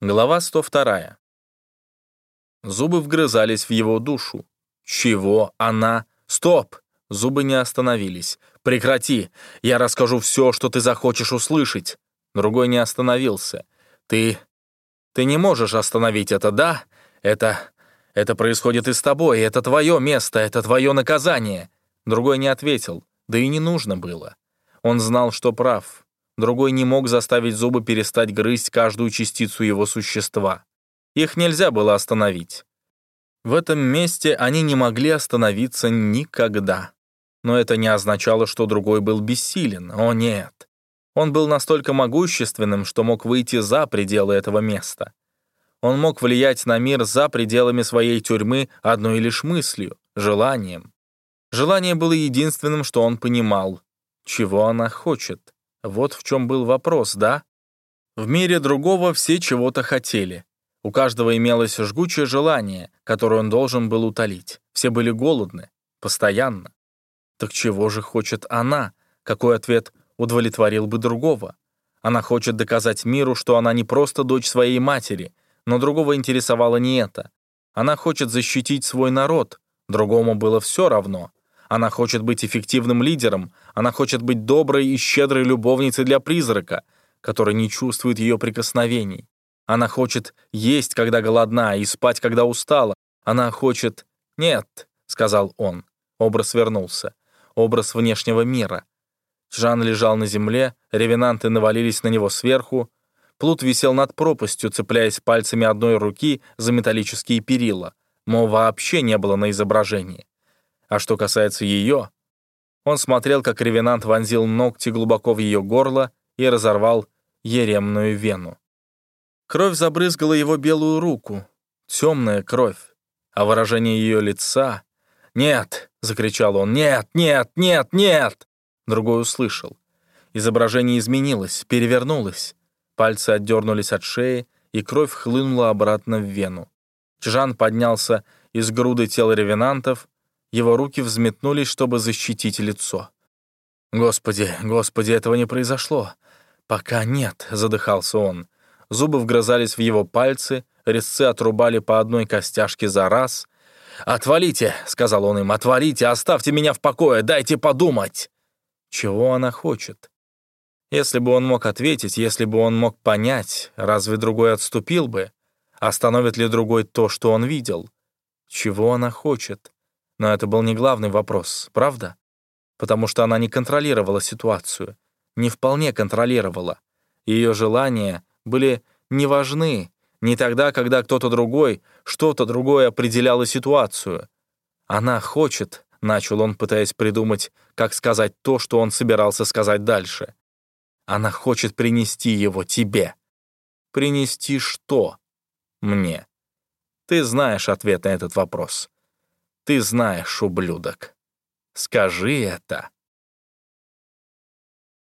Глава 102. Зубы вгрызались в его душу. Чего она? Стоп! Зубы не остановились. Прекрати! Я расскажу все, что ты захочешь услышать. Другой не остановился. Ты... Ты не можешь остановить это, да? Это... Это происходит и с тобой, это твое место, это твое наказание. Другой не ответил, да и не нужно было. Он знал, что прав. Другой не мог заставить зубы перестать грызть каждую частицу его существа. Их нельзя было остановить. В этом месте они не могли остановиться никогда. Но это не означало, что другой был бессилен. О, нет. Он был настолько могущественным, что мог выйти за пределы этого места. Он мог влиять на мир за пределами своей тюрьмы одной лишь мыслью, желанием. Желание было единственным, что он понимал. Чего она хочет? Вот в чем был вопрос, да? В мире другого все чего-то хотели. У каждого имелось жгучее желание, которое он должен был утолить. Все были голодны, постоянно. Так чего же хочет она? Какой ответ удовлетворил бы другого? Она хочет доказать миру, что она не просто дочь своей матери, но другого интересовало не это. Она хочет защитить свой народ, другому было все равно. Она хочет быть эффективным лидером, она хочет быть доброй и щедрой любовницей для призрака, который не чувствует ее прикосновений. Она хочет есть, когда голодна, и спать, когда устала. Она хочет... «Нет», — сказал он. Образ вернулся. Образ внешнего мира. Жан лежал на земле, ревенанты навалились на него сверху. Плут висел над пропастью, цепляясь пальцами одной руки за металлические перила. Мол, вообще не было на изображении. А что касается ее, он смотрел, как ревенант вонзил ногти глубоко в ее горло и разорвал еремную вену. Кровь забрызгала его белую руку, темная кровь, а выражение ее лица... «Нет!» — закричал он. «Нет! Нет! Нет! Нет!» Другой услышал. Изображение изменилось, перевернулось. Пальцы отдернулись от шеи, и кровь хлынула обратно в вену. Чжан поднялся из груды тел ревенантов, его руки взметнулись, чтобы защитить лицо. «Господи, господи, этого не произошло!» «Пока нет», — задыхался он. Зубы вгрызались в его пальцы, резцы отрубали по одной костяшке за раз. «Отвалите», — сказал он им, — «отвалите, оставьте меня в покое, дайте подумать». Чего она хочет? Если бы он мог ответить, если бы он мог понять, разве другой отступил бы? Остановит ли другой то, что он видел? Чего она хочет? Но это был не главный вопрос, правда? Потому что она не контролировала ситуацию, не вполне контролировала. Ее желания были не важны, не тогда, когда кто-то другой, что-то другое определяло ситуацию. Она хочет, начал он, пытаясь придумать, как сказать то, что он собирался сказать дальше. Она хочет принести его тебе. Принести что? Мне. Ты знаешь ответ на этот вопрос. Ты знаешь, ублюдок. Скажи это.